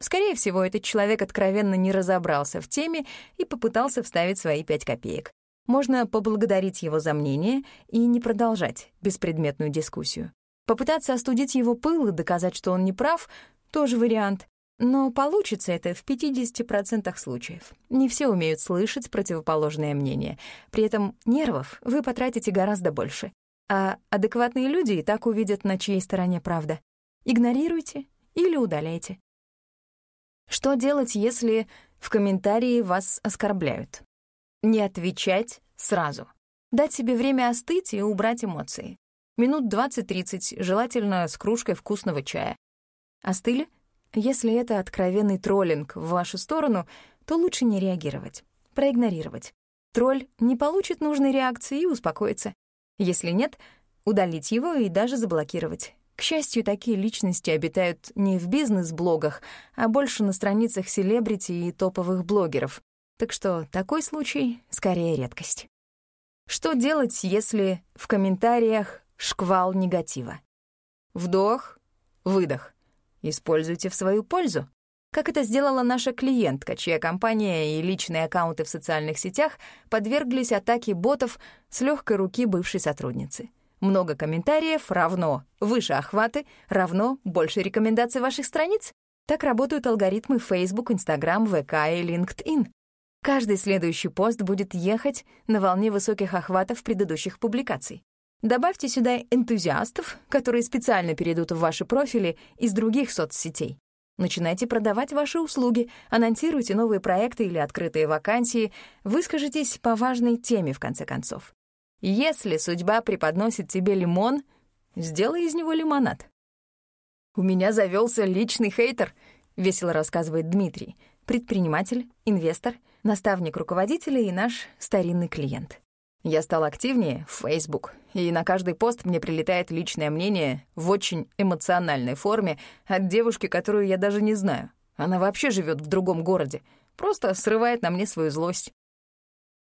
Скорее всего, этот человек откровенно не разобрался в теме и попытался вставить свои пять копеек. Можно поблагодарить его за мнение и не продолжать беспредметную дискуссию. Попытаться остудить его пыл и доказать, что он не прав — тоже вариант. Но получится это в 50% случаев. Не все умеют слышать противоположное мнение. При этом нервов вы потратите гораздо больше. А адекватные люди и так увидят, на чьей стороне правда. Игнорируйте или удаляйте. Что делать, если в комментарии вас оскорбляют? Не отвечать сразу. Дать себе время остыть и убрать эмоции. Минут 20-30, желательно с кружкой вкусного чая. Остыли? Если это откровенный троллинг в вашу сторону, то лучше не реагировать, проигнорировать. Тролль не получит нужной реакции и успокоится. Если нет, удалить его и даже заблокировать. К счастью, такие личности обитают не в бизнес-блогах, а больше на страницах селебрити и топовых блогеров. Так что такой случай скорее редкость. Что делать, если в комментариях шквал негатива? Вдох, выдох. Используйте в свою пользу. Как это сделала наша клиентка, чья компания и личные аккаунты в социальных сетях подверглись атаке ботов с легкой руки бывшей сотрудницы. Много комментариев равно выше охваты, равно больше рекомендаций ваших страниц. Так работают алгоритмы Facebook, Instagram, VK и LinkedIn. Каждый следующий пост будет ехать на волне высоких охватов предыдущих публикаций. Добавьте сюда энтузиастов, которые специально перейдут в ваши профили из других соцсетей. Начинайте продавать ваши услуги, анонсируйте новые проекты или открытые вакансии, выскажитесь по важной теме, в конце концов. Если судьба преподносит тебе лимон, сделай из него лимонад. «У меня завелся личный хейтер», — весело рассказывает Дмитрий, предприниматель, инвестор, наставник руководителя и наш старинный клиент. Я стал активнее в Facebook, и на каждый пост мне прилетает личное мнение в очень эмоциональной форме от девушки, которую я даже не знаю. Она вообще живет в другом городе, просто срывает на мне свою злость.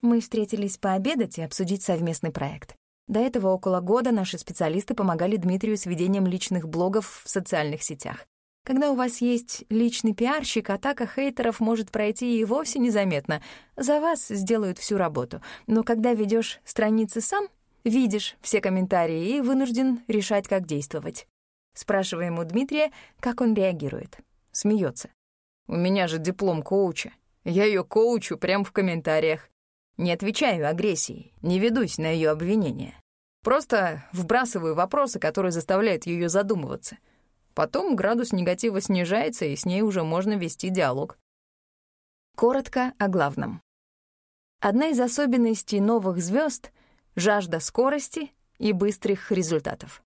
Мы встретились пообедать и обсудить совместный проект. До этого около года наши специалисты помогали Дмитрию с ведением личных блогов в социальных сетях. Когда у вас есть личный пиарщик, атака хейтеров может пройти и вовсе незаметно. За вас сделают всю работу. Но когда ведешь страницы сам, видишь все комментарии и вынужден решать, как действовать. Спрашиваем у Дмитрия, как он реагирует. Смеется. «У меня же диплом коуча. Я ее коучу прямо в комментариях. Не отвечаю агрессией, не ведусь на ее обвинения. Просто вбрасываю вопросы, которые заставляют ее задумываться. Потом градус негатива снижается, и с ней уже можно вести диалог. Коротко о главном. Одна из особенностей новых звезд — жажда скорости и быстрых результатов.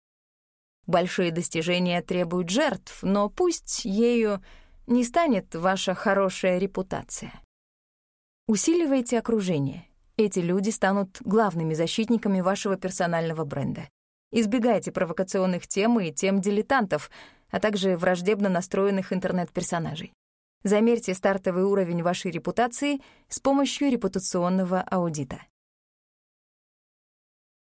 Большие достижения требуют жертв, но пусть ею не станет ваша хорошая репутация. Усиливайте окружение. Эти люди станут главными защитниками вашего персонального бренда. Избегайте провокационных тем и тем дилетантов — а также враждебно настроенных интернет-персонажей. Замерьте стартовый уровень вашей репутации с помощью репутационного аудита.